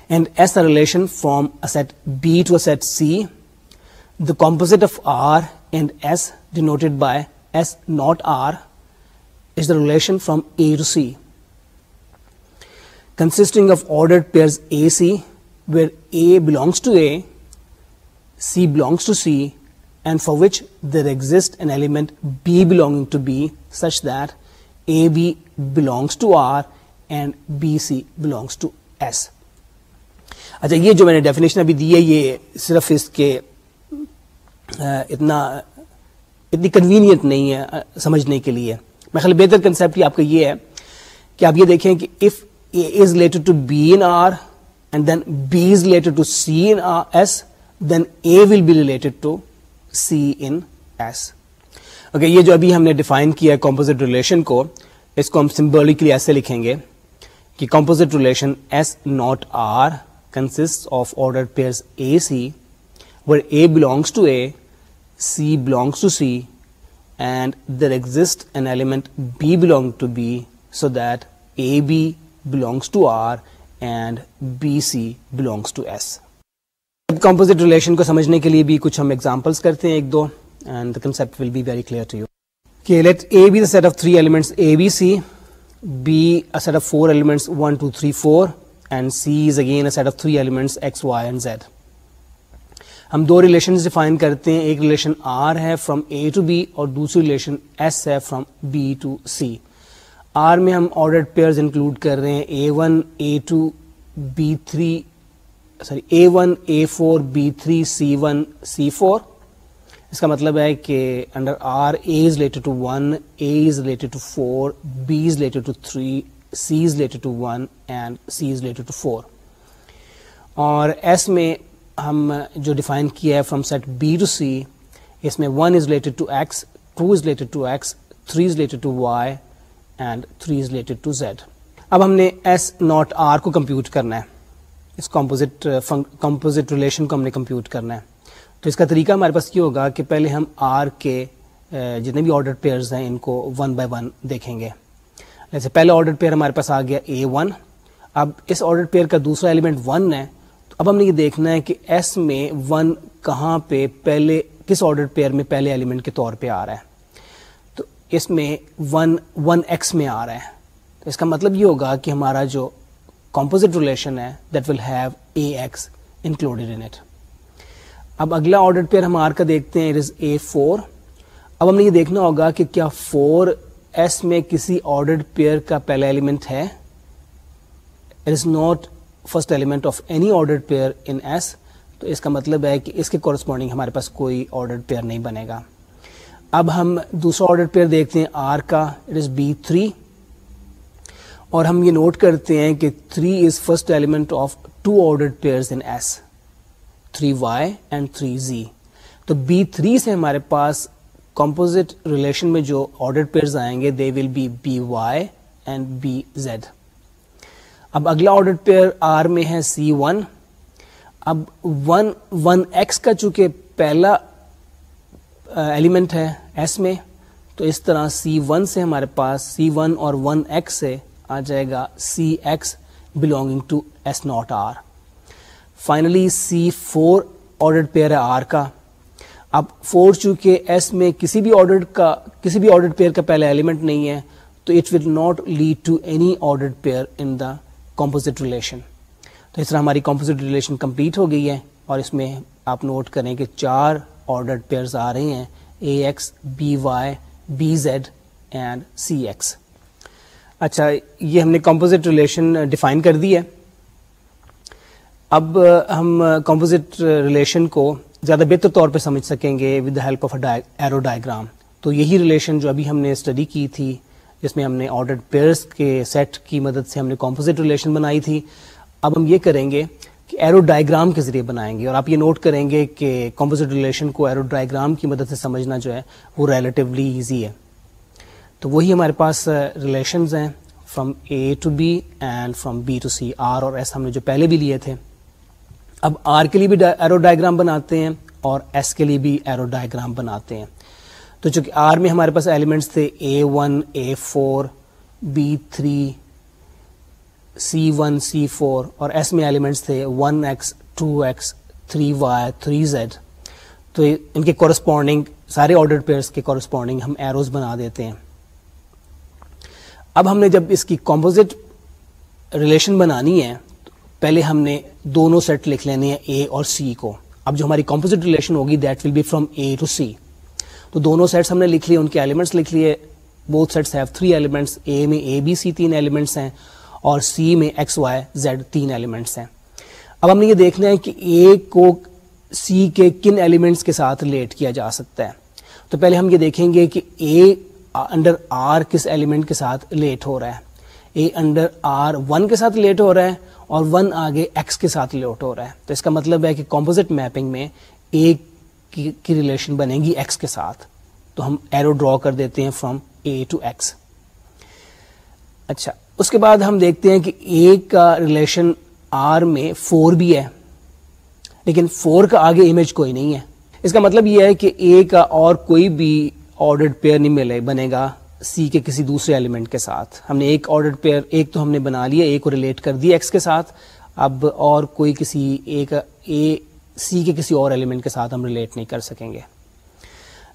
and S a relation from a set B to a set C the composite of R and S denoted by S not R is the relation from A to C, consisting of ordered pairs AC, where A belongs to A, C belongs to C, and for which there exists an element B belonging to B, such that AB belongs to R and BC belongs to S. اچھا یہ جو میں نے definition ابھی دی ہے یہ صرف اس کے اتنا، اتنی کنوینئنٹ نہیں ہے سمجھنے کے لیے۔ میں خیال بہتر کنسپٹ آپ کا یہ ہے کہ آپ یہ دیکھیں کہ if A is related to B in R and then B is related to C in S then A will be related to C in S okay یہ جو ابھی ہم نے ڈیفائن کیا ہے کمپوزٹ ریلیشن کو، اس کو ہم سمبولکلی ایسے لکھیں گے کہ composite relation S not R consists of ordered pairs where A belongs to A C belongs to C and there exist an element B belong to B so that A B belongs to R and B C belongs to composite relation کو سمجھنے کے لیے بھی کچھ ہم examples کرتے ہیں ایک دو and the concept will be very clear to you کہ let A be the set of three elements A B C B set of four elements one two three four and C is again set of three elements X Y and Z ہم دو relation define کرتے ہیں، ایک relation R ہے from a to B اور دوسری relation S ہے from B to C R میں ہم آرڈر پیئرز انکلوڈ کر رہے ہیں A one A two B three sorry A one A four B three C one C four اس کا مطلب ہے کہ under R A is related to one A is related to four B is related to three C is related to one and C is related to four اور S میں ہم جو define کیا ہے from set B to C اس میں one is related to X two is related to X three is related to Y and three is related to Z اب ہم نے ایس ناٹ آر کو کمپیوٹ کرنا ہے. اس کمپوزٹ کمپوزٹ ریلیشن کو ہم نے کمپیوٹ کرنا ہے. تو اس کا طریقہ ہمارے پاس یہ ہوگا کہ پہلے ہم آر کے uh, جتنے بھی آرڈر پیئرز ہیں ان کو ون بائی ون دیکھیں گے. جیسے پہلا آرڈر پیئر ہمارے پاس آ گیا اے ون اب اس آرڈر پیئر کا دوسرا ایلیمنٹ ون ہے. اب ہم نے یہ دیکھنا ہے کہ ایس میں ون کہاں پہ پہلے کس آرڈر پیئر میں پہلے ایلیمنٹ کے طور پہ آ رہا ہے؟ تو اس میں ون ون ایکس میں آ رہا ہے۔ تو اس کا مطلب یہ ہوگا کہ ہمارا جو کمپوزٹ ریلیشن ہے that will have A X included in it اب اگلا آرڈر پیئر ہم آر کا دیکھتے ہیں اٹ از اے فور اب ہم نے یہ دیکھنا ہوگا کہ کیا فور ایس میں کسی آرڈرڈ پیئر کا پہلا ایلیمنٹ ہے۔ It is not first element of any ordered pair in S تو اس کا مطلب ہے کہ اس کے کورسپونڈنگ ہمارے پاس کوئی آرڈرڈ پیئر نہیں بنے گا۔ اب ہم دوسرا آرڈر پیئر دیکھتے ہیں آر کا اٹ از بی تھری اور ہم یہ نوٹ کرتے ہیں کہ three is first element of two ordered pair in S three y and three z تو بی تھری سے ہمارے پاس کمپوزٹ ریلیشن میں جو آرڈر پیئرز آئیں گے they will be b y and b z اب اگلا آرڈر پیئر آر میں ہے سی ون اب ون ون ایکس کا چونکہ پہلا ایلیمنٹ ہے ایس میں، تو اس طرح سی ون سے ہمارے پاس سی ون اور ون ایکس سے آ جائے گا c x belonging to S not R finally c four order pair ہے آر کا. اب فور چونکہ ایس میں کسی بھی آرڈر کا، کسی بھی آرڈر پیئر کا پہلا ایلیمنٹ نہیں ہے، تو it will not lead to any order pair in the composite relation تو اس طرح ہماری کمپوزٹ ریلیشن کمپلیٹ ہو گئی ہے اور اس میں آپ نوٹ کریں کہ چار آرڈر پیئرز آ رہے ہیں a x b y b z and c x اچھا یہ ہم نے کمپوزٹ ریلیشن ڈیفائن کر دی ہے۔ اب ہم کمپوزٹ ریلیشن کو زیادہ بہتر طور پہ سمجھ سکیں گے with the help of arrow diagram تو یہی ریلیشن جو ابھی ہم نے اسٹڈی کی تھی جس میں ہم نے آرڈر پیئرس کے سیٹ کی مدد سے ہم نے کمپوزٹ ریلیشن بنائی تھی۔ اب ہم یہ کریں گے کہ ایرو ڈائگرام کے ذریعے بنائیں گے اور آپ یہ نوٹ کریں گے کہ کمپوزٹ ریلیشن کو ایرو ڈائگرام کی مدد سے سمجھنا جو ہے وہ ریلیٹیولی ایزی ہے۔ تو وہی ہمارے پاس uh, ریلیشنز ہیں from A to B and from B to C R اور ایس ہم نے جو پہلے بھی لیے تھے۔ اب آر کے لیے بھی ایرو ڈائگرام بناتے ہیں اور ایس کے لیے بھی ایرو ڈائگرام بناتے ہیں۔ تو چونکہ آر میں ہمارے پاس ایلیمنٹس تھے a one a four b three c one c four اور ایس میں ایلیمنٹس تھے one x two x three y three z تو ان کے کورسپونڈنگ سارے آرڈر پیئرس کے کورسپونڈنگ ہم ایروز بنا دیتے ہیں۔ اب ہم نے جب اس کی کمپوزٹ ریلیشن بنانی ہے، پہلے ہم نے دونوں سیٹ لکھ لینے ہیں اے اور سی کو۔ اب جو ہماری کمپوزٹ ریلیشن ہوگی that will be from A to C تو دونوں سیٹس ہم نے لکھ لیے، ان کے ایلیمنٹس لکھ لیے۔ Both sets have three elements A میں اے بی سی تین ایلیمنٹس ہیں اور سی میں ایکس وائی زیڈ تین ایلیمنٹس ہیں۔ اب ہم نے یہ دیکھنا ہے کہ اے کو سی کے کن ایلیمنٹس کے ساتھ ریلیٹ کیا جا سکتا ہے۔ تو پہلے ہم یہ دیکھیں گے کہ اے انڈر آر کس ایلیمنٹ کے ساتھ ریلیٹ ہو رہا ہے۔ اے انڈر آر ون کے ساتھ ریلیٹ ہو رہا ہے اور ون آگے ایکس کے ساتھ ریلیٹ ہو رہا ہے۔ تو اس کا مطلب ہے کہ کمپوزٹ میپنگ میں اے کی ریلیشن بنے گی ایکس کے ساتھ، تو ہم ایرو ڈرا کر دیتے ہیں فرام اے ٹو ایکس اچھا اس کے بعد ہم دیکھتے ہیں کہ اے کا ریلیشن آر میں فور بھی ہے، لیکن فور کا آگے امیج کوئی نہیں ہے۔ اس کا مطلب یہ ہے کہ اے کا اور کوئی بھی آرڈر پیئر نہیں ملے، بنے گا سی کے کسی دوسرے ایلیمنٹ کے ساتھ۔ ہم نے ایک آرڈر پیئر ایک تو ہم نے بنا لیا، ایک کو ریلیٹ کر دیا ایکس کے ساتھ۔ اب اور کوئی کسی ایک اے سی کے کسی اور ایلیمنٹ کے ساتھ ہم ریلیٹ نہیں کر سکیں گے۔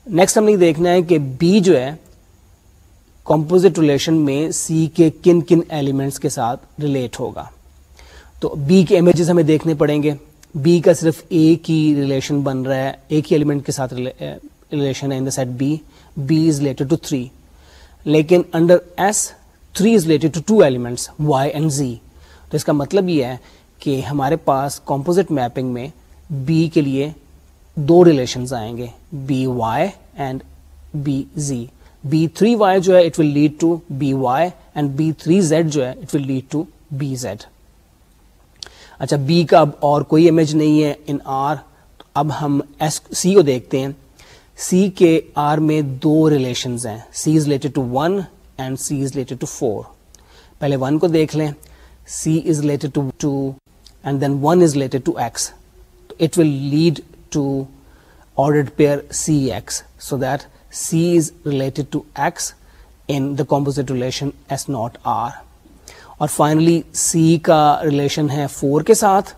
نیکسٹ ہم نے دیکھنا ہے کہ بی جو ہے کمپوزٹ ریلیشن میں سی کے کن کن ایلیمنٹس کے ساتھ ریلیٹ ہوگا۔ تو بی کے امیجز ہمیں دیکھنے پڑیں گے۔ بی کا صرف اے کی ریلیشن بن رہا ہے ایک ہی ایلیمنٹ کے ساتھ ریلیشن eh, ہے in the set B b is related to three لیکن under S three is related to two elements y and z تو اس کا مطلب یہ ہے کہ ہمارے پاس کمپوزٹ میپنگ میں بی کے لیے دو ریلیشنز آئیں گے b y and b z b three y جو ہے it will lead to b y and b three z جو ہے it will lead to b z اچھا بی کا اب اور کوئی امیج نہیں ہے ان آر اب ہم ایس سی کو دیکھتے ہیں۔ سی کے آر میں دو ریلیشنز ہیں c is related to one and c is related to four پہلے ون کو دیکھ لیں۔ C is related to two and then one is related to x it will lead to ordered pair c x so that c is related to x in the composite relation S not R اور finally سی کا relation ہے four کے ساتھ،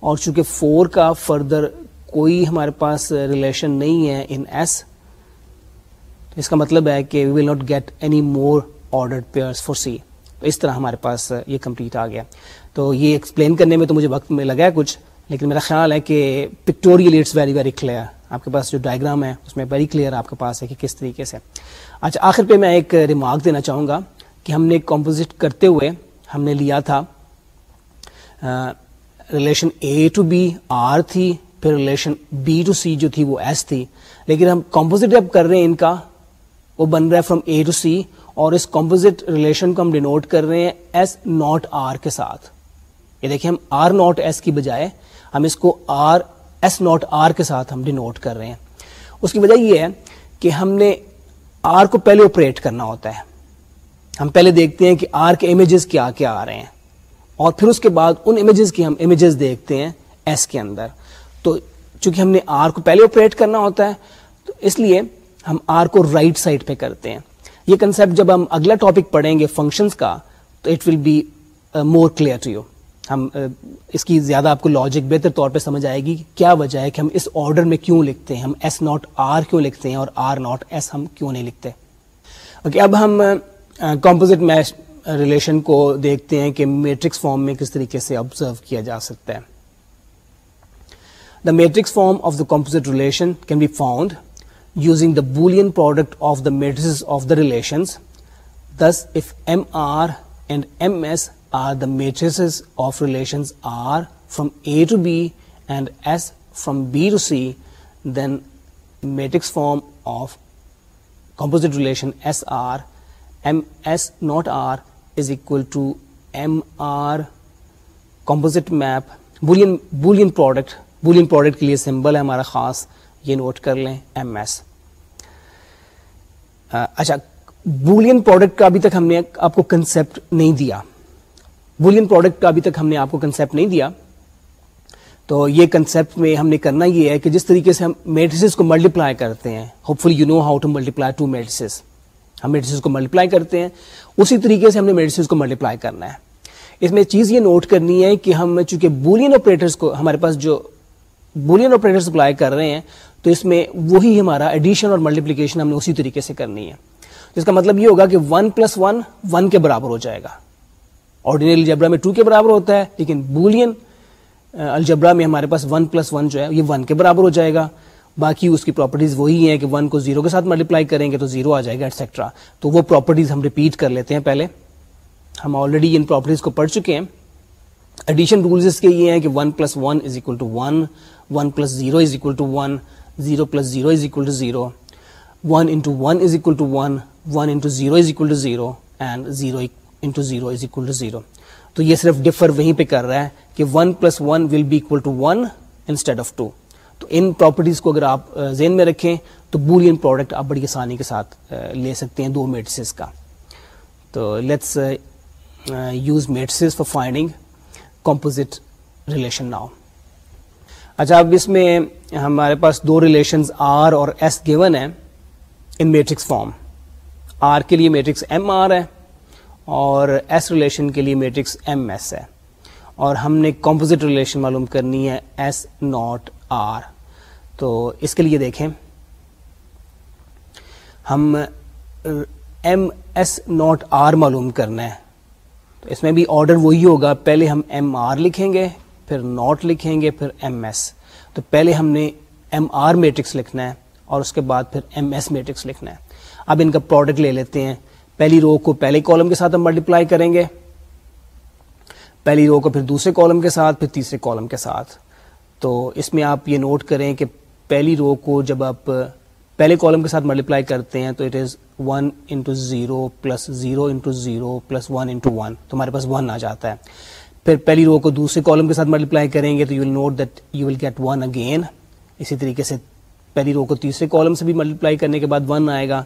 اور چونکہ four کا further کوئی ہمارے پاس ریلیشن نہیں ہے ان ایس اس کا مطلب ہے کہ we will not get any more ordered pairs for c تو اس طرح ہمارے پاس یہ کمپلیٹ آ گیا. تو یہ ایکسپلین کرنے میں تو مجھے وقت میں لگا ہے کچھ لیکن میرا خیال ہے کہ pictorial it's very very clear آپ کے پاس جو ڈائگرام ہے، اس میں ویری کلیئر آپ کے پاس ہے کہ کس طریقے سے اچھا آخر پہ میں ایک ریمارک دینا چاہوں گا کہ ہم نے کمپوزٹ کرتے ہوئے ہم نے لیا تھا relation A to B R تھی، پھر ریلیشن بی ٹو سی جو تھی وہ ایس تھی۔ لیکن ہم کمپوزٹ اب کر رہے ہیں ان کا، وہ بن رہا ہے فرام اے ٹو سی اور اس کمپوزٹ ریلیشن کو ہم ڈینوٹ کر رہے ہیں ایس ناٹ آر کے ساتھ۔ یہ دیکھیں ہم آر ناٹ ایس کی بجائے ہم اس کو آر ایس ناٹ آر کے ساتھ ہم ڈینوٹ کر رہے ہیں۔ اس کی وجہ یہ ہے کہ ہم نے آر کو پہلے آپریٹ کرنا ہوتا ہے۔ ہم پہلے دیکھتے ہیں کہ آر کے امیجز کیا کیا آ رہے ہیں۔ اور پھر اس کے بعد ان امیجز کی ہم امیجز دیکھتے ہیں ایس کے اندر۔ تو چونکہ ہم نے آر کو پہلے آپریٹ کرنا ہوتا ہے، تو اس لیے ہم آر کو رائٹ right سائڈ پہ کرتے ہیں۔ یہ کنسپٹ جب ہم اگلا ٹاپک پڑھیں گے فنکشنز کا، تو it will be more clear to you ہم اس کی زیادہ آپ کو لاجک بہتر طور پہ سمجھ آئے گی کیا وجہ ہے کہ ہم اس آرڈر میں کیوں لکھتے ہیں؟ ہم ایس ناٹ آر کیوں لکھتے ہیں اور آر ناٹ ایس ہم کیوں نہیں لکھتے؟ اوکے اب ہم کمپوزٹ میچ ریلیشن کو دیکھتے ہیں کہ میٹرکس فارم میں کس طریقے سے آبزرو کیا جا سکتا ہے۔ The matrix form of the composite relation can be found using the Boolean product of the matrices of the relations this if M R and M S are the matrices of relations R from A to B and S from B to C then matrix form of composite relation S R M S not R is equal to M R composite map Boolean Boolean product Boolean product کے لیے symbol ہے ہمارا خاص، یہ note کر لیں M S اچھا Boolean product کا ابھی تک ہم نے آپ کو کنسپٹ نہیں دیا۔ بولین پروڈکٹ کا ابھی تک ہم نے آپ کو کنسپٹ نہیں دیا۔ تو یہ کنسپٹ میں ہم نے کرنا یہ ہے کہ جس طریقے سے ہم میڈیسز کو ملٹیپلائی کرتے ہیں hopefully you know how to multiply two matrices ہم میڈیسز کو ملٹیپلائی کرتے ہیں، اسی طریقے سے ہم نے میڈیسز کو ملٹیپلائی کرنا ہے۔ اس میں چیز یہ نوٹ کرنی ہے کہ ہم چونکہ بولین آپریٹرس کو ہمارے پاس جو بولین آپریٹر اپلائی کر رہے ہیں، تو اس میں وہی ہمارا ایڈیشن اور ملٹیپلیکیشن ہم نے اسی طریقے سے کرنی ہے۔ جس کا مطلب یہ ہوگا کہ ون پلس ون ون کے برابر ہو جائے گا۔ آرڈینری الجبرا میں ٹو کے برابر ہوتا ہے، لیکن بولین الجبرا میں ہمارے پاس ون پلس ون جو ہے، یہ ون کے برابر ہو جائے گا۔ باقی اس کی پراپرٹیز وہی ہیں کہ ون کو زیرو کے ساتھ ملٹیپلائی کریں گے تو زیرو آ جائے گا ایٹسٹرا تو وہ پراپرٹیز ہم ریپیٹ کر لیتے ہیں پہلے۔ ہم آلریڈی ان پراپرٹیز کو پڑھ چکے ہیں۔ ایڈیشن رولز اس کے یہ ہیں کہ one plus one is equal to one one plus zero is equal to one zero plus zero is equal to zero one into one is equal to one one into zero is equal to zero and zero into zero is equal to zero تو یہ صرف differ وہیں پہ کر رہا ہے کہ one plus one will be equal to one instead of two تو ان پراپرٹیز کو اگر آپ ذہن میں رکھیں تو بولین پروڈکٹ آپ بڑی آسانی کے ساتھ لے سکتے ہیں دو میٹسز کا. تو let's use matrices for finding composite relation now اچھا اب اس میں ہمارے پاس دو ریلیشنز آر اور ایس گیون ہیں ان میٹرکس فارم آر کے لیے میٹرکس ایم آر ہے اور ایس ریلیشن کے لیے میٹرکس ایم ایس ہے۔ اور ہم نے کمپوزٹ ریلیشن معلوم کرنی ہے ایس ناٹ آر تو اس کے لیے دیکھیں۔ ہم ایم ایس ناٹ آر معلوم کرنا ہے۔ تو اس میں بھی آرڈر وہی ہوگا۔ پہلے ہم ایم آر لکھیں گے، پھر ناٹ لکھیں گے، پھر ایم ایس تو پہلے ہم نے ایم آر میٹرکس لکھنا ہے اور اس کے بعد پھر ایم ایس میٹرکس لکھنا ہے۔ اب ان کا پروڈکٹ لے لیتے ہیں۔ پہلی رو کو پہلے کالم کے ساتھ ہم ملٹیپلائی کریں گے۔ پہلی رو کو پھر دوسرے کالم کے ساتھ، پھر تیسرے کالم کے ساتھ۔ تو اس میں آپ یہ نوٹ کریں کہ پہلی رو کو جب آپ پہلے کالم کے ساتھ ملٹیپلائی کرتے ہیں تو it is one into zero plus zero into zero plus one into one تو ہمارے پاس ون آ جاتا ہے۔ پھر پہلی رو کو دوسرے کالم کے ساتھ ملٹیپلائی کریں گے تو you will note that you will get one again اسی طریقے سے پہلی رو کو تیسرے کالم سے بھی ملٹیپلائی کرنے کے بعد ون آئے گا۔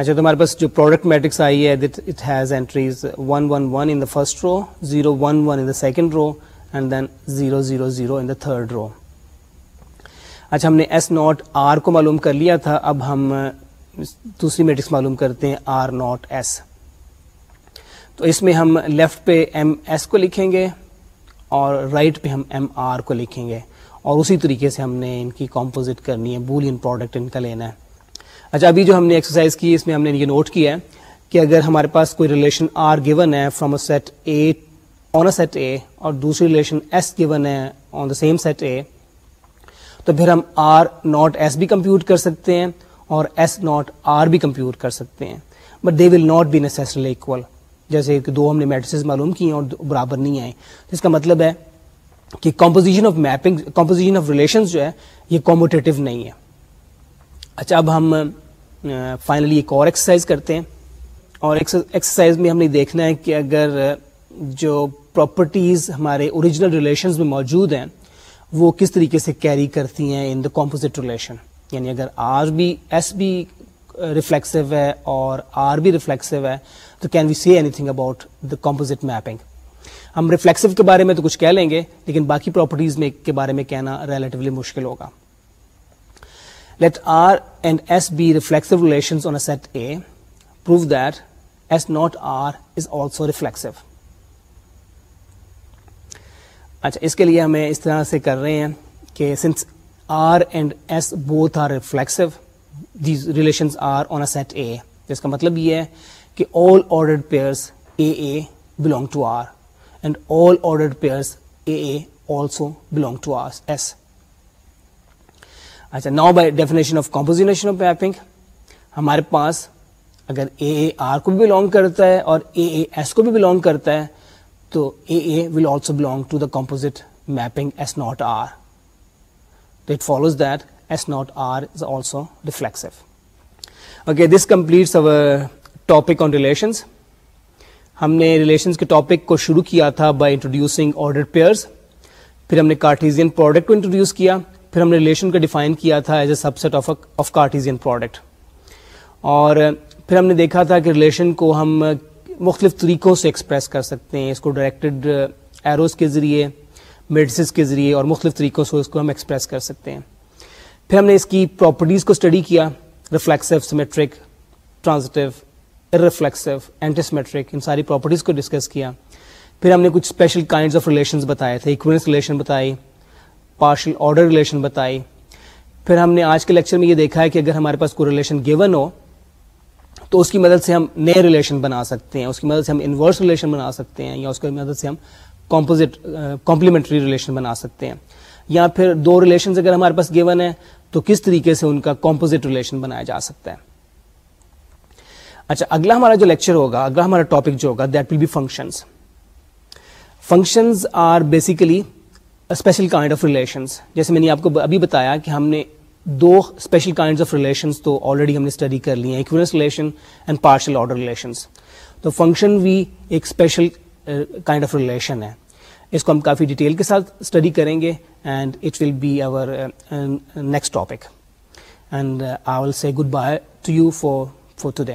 اچھا تو ہمارے پاس جو پروڈکٹ میٹرکس آئی ہے it has entries one one one in the first row zero one one in the second row and then zero zero zero in the third row اچھا ہم نے ایس ناٹ آر کو معلوم کر لیا تھا، اب ہم دوسری میٹرکس معلوم کرتے ہیں آر ناٹ ایس تو اس میں ہم لیفٹ پہ ایم ایس کو لکھیں گے اور رائٹ right پہ ہم ایم آر کو لکھیں گے۔ اور اسی طریقے سے ہم نے ان کی کمپوزٹ کرنی ہے بولین پروڈکٹ ان کا لینا ہے۔ اچھا ابھی جو ہم نے ایکسرسائز کی، اس میں ہم نے یہ نوٹ کیا ہے کہ اگر ہمارے پاس کوئی ریلیشن آر گیون ہے from a set A on a set A اور دوسری ریلیشن ایس گیون ہے on the same set A تو پھر ہم آر ناٹ ایس بھی کمپیوٹ کر سکتے ہیں اور ایس ناٹ آر بھی کمپیوٹ کر سکتے ہیں۔ But they will not be necessary equal جیسے کہ دو ہم نے میٹرسز معلوم کی ہیں اور برابر نہیں آئے۔ اس کا مطلب ہے کہ composition of mapping composition of relation جو ہے، یہ کمپوٹیو نہیں ہے۔ اچھا اب ہم فائنلی ایک اور ایکسرسائز کرتے ہیں۔ اور ایکسرسائز میں ہم نے دیکھنا ہے کہ اگر جو پراپرٹیز ہمارے اوریجنل ریلیشنز میں موجود ہیں، وہ کس طریقے سے کیری کرتی ہیں ان دا کمپوزٹ ریلیشن یعنی اگر آر بھی ایس بھی ریفلیکسو ہے اور آر بھی ریفلیکسو ہے، تو can we see anything about the composite mapping ہم ریفلیکسو کے بارے میں تو کچھ کہہ لیں گے، لیکن باقی پراپرٹیز میں کے بارے میں کہنا ریلیٹولی مشکل ہوگا۔ Let R and S be reflexive relation on a set A prove that S not R is also reflexive اچھا اس کے لیے ہمیں اس طرح سے کر رہے ہیں کہ since R and S both are reflexive these relation are on a set A جس کا مطلب یہ ہے کہ all ordered pairs a a belong to R and all ordered pairs a a also belong to R S اچھا now by definition of composition of mapping ہمارے پاس اگر اے اے آر کو بھی بلونگ کرتا ہے اور اے اے ایس کو بھی بلونگ کرتا ہے، تو a a will also belong to the composite mapping S not R تو it follows that S not R is also reflexive okay this completes over topic on relations ہم نے relations کے topic کو شروع کیا تھا بائی انٹروڈیوسنگ آرڈر پیئرس پھر ہم نے کارٹیزین پروڈکٹ کو انٹروڈیوس کیا پھر ہم نے ریلیشن کو ڈیفائن کیا تھا as a subset of of Cartesian product اور، پھر ہم نے دیکھا تھا کہ ریلیشن کو ہم مختلف طریقوں سے ایکسپریس کر سکتے ہیں. اس کو ڈائریکٹڈ ایروز uh, کے ذریعے میڈیسز کے ذریعے اور مختلف طریقوں سے اس کو ہم ایکسپریس کر سکتے ہیں. پھر ہم نے اس کی پراپرٹیز کو اسٹڈی کیا. Reflexive symmetric transitive reflexive antisymmetric ان ساری پراپرٹیز کو ڈسکس کیا. پھر ہم نے کچھ اسپیشل کائنڈ آف ریلیشنز بتائے تھے. اکوینس ریلیشن بتائی. پارشل آرڈر ریلیشن بتائی پھر ہم نے آج کے لیکچر میں یہ دیکھا ہے کہ اگر ہمارے پاس کوئی ریلیشن گیون ہو تو اس کی مدد سے ہم نئے ریلیشن بنا سکتے ہیں اس کی مدد سے ہم انورس ریلیشن بنا سکتے ہیں یا اس کی مدد سے ہم کمپوزٹ کمپلیمنٹری ریلیشن بنا سکتے ہیں یا پھر دو ریلیشن اگر ہمارے پاس گیون ہے تو کس طریقے سے ان کا کمپوزٹ ریلیشن بنایا جا سکتا ہے اچھا اگلا ہمارا جو لیکچر ہوگا اگلا ہمارا ٹاپک جو ہوگا that will be functions functions are basically special kind of relations جیسے میں نے آپ کو ابھی بتایا کہ ہم نے دو اسپیشل کائنڈ آف ریلیشنس تو آلریڈی ہم نے اسٹڈی کر لی ہیں relation and partial order relations تو فنکشن بھی ایک اسپیشل کائنڈ آف ریلیشن ہے۔ اس کو ہم کافی ڈیٹیل کے ساتھ اسٹڈی کریں گے and it will be over next topic and I will say goodbye to you for for today